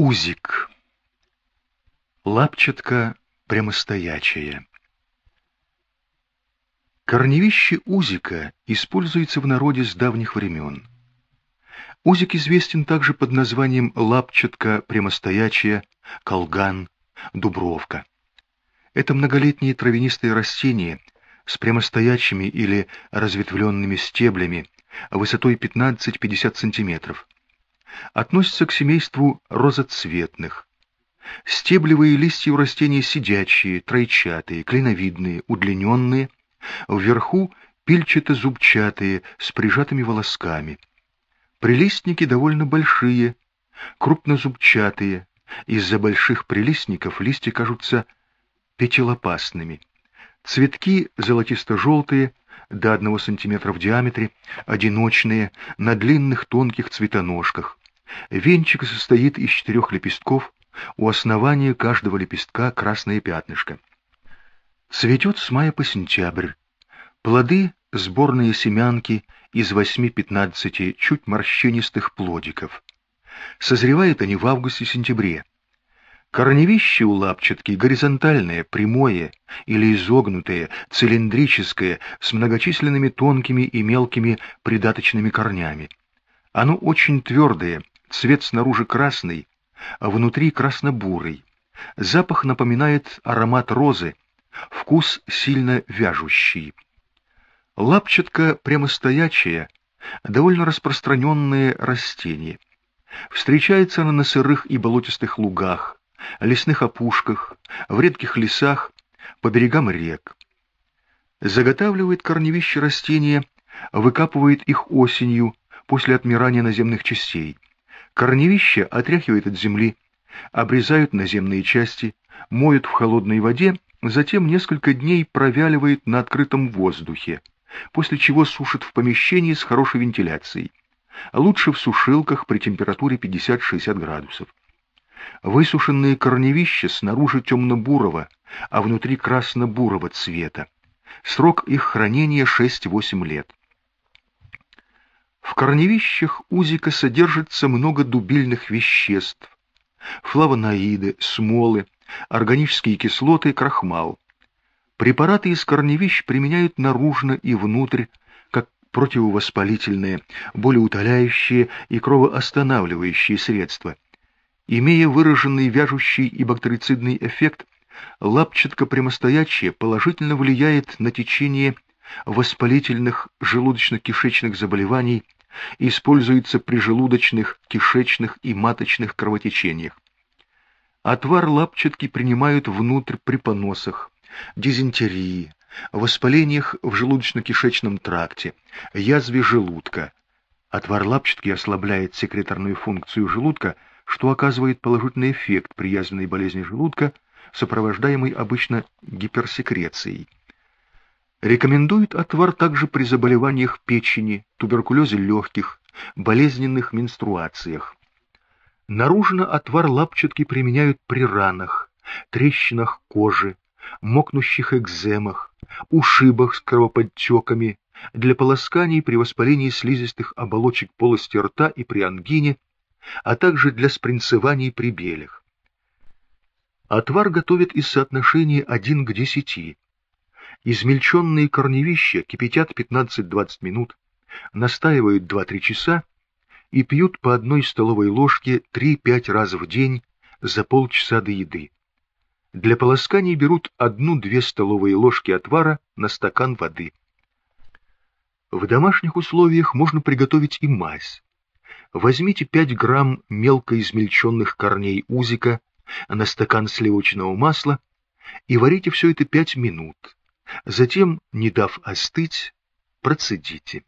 Узик. Лапчатка прямостоячая. Корневище узика используется в народе с давних времен. Узик известен также под названием лапчатка прямостоячая, колган, дубровка. Это многолетние травянистые растения с прямостоячими или разветвленными стеблями высотой 15-50 см. Относятся к семейству розоцветных. Стеблевые листья у растения сидячие, тройчатые, клиновидные, удлиненные, Вверху пильчато-зубчатые, с прижатыми волосками. Прилистники довольно большие, крупнозубчатые. Из-за больших прилистников листья кажутся пятилопастными. Цветки золотисто-желтые, до одного сантиметра в диаметре, одиночные, на длинных тонких цветоножках. Венчик состоит из четырех лепестков, у основания каждого лепестка красное пятнышко. Цветет с мая по сентябрь. Плоды — сборные семянки из 8-15 чуть морщинистых плодиков. Созревают они в августе-сентябре. Корневище у лапчатки горизонтальное, прямое или изогнутое, цилиндрическое, с многочисленными тонкими и мелкими придаточными корнями. Оно очень твердое, цвет снаружи красный, а внутри красно-бурый. Запах напоминает аромат розы, Вкус сильно вяжущий. Лапчатка прямостоячая, довольно распространенное растение. Встречается она на сырых и болотистых лугах, лесных опушках, в редких лесах, по берегам рек. Заготавливает корневища растения, выкапывает их осенью после отмирания наземных частей. Корневища отряхивает от земли, обрезают наземные части, моют в холодной воде Затем несколько дней провяливает на открытом воздухе, после чего сушит в помещении с хорошей вентиляцией. Лучше в сушилках при температуре 50-60 градусов. Высушенные корневища снаружи темно-бурого, а внутри красно-бурого цвета. Срок их хранения 6-8 лет. Корневищах узика содержится много дубильных веществ, флавоноиды, смолы, органические кислоты, крахмал. Препараты из корневищ применяют наружно и внутрь, как противовоспалительные, болеутоляющие и кровоостанавливающие средства. Имея выраженный вяжущий и бактерицидный эффект, лапчатка прямостоячая положительно влияет на течение воспалительных желудочно-кишечных заболеваний используется при желудочных, кишечных и маточных кровотечениях. Отвар лапчатки принимают внутрь при поносах, дизентерии, воспалениях в желудочно-кишечном тракте, язве желудка. Отвар лапчатки ослабляет секреторную функцию желудка, что оказывает положительный эффект при язвенной болезни желудка, сопровождаемой обычно гиперсекрецией. Рекомендуют отвар также при заболеваниях печени, туберкулезе легких, болезненных менструациях. Наружно отвар лапчатки применяют при ранах, трещинах кожи, мокнущих экземах, ушибах с кровоподтеками, для полосканий при воспалении слизистых оболочек полости рта и при ангине, а также для спринцеваний при белях. Отвар готовят из соотношения 1 к 10. Измельченные корневища кипятят 15-20 минут, настаивают 2-3 часа и пьют по одной столовой ложке 3-5 раз в день за полчаса до еды. Для полосканий берут одну-две столовые ложки отвара на стакан воды. В домашних условиях можно приготовить и мазь. Возьмите 5 грамм мелко измельченных корней узика на стакан сливочного масла и варите все это 5 минут. Затем, не дав остыть, процедите.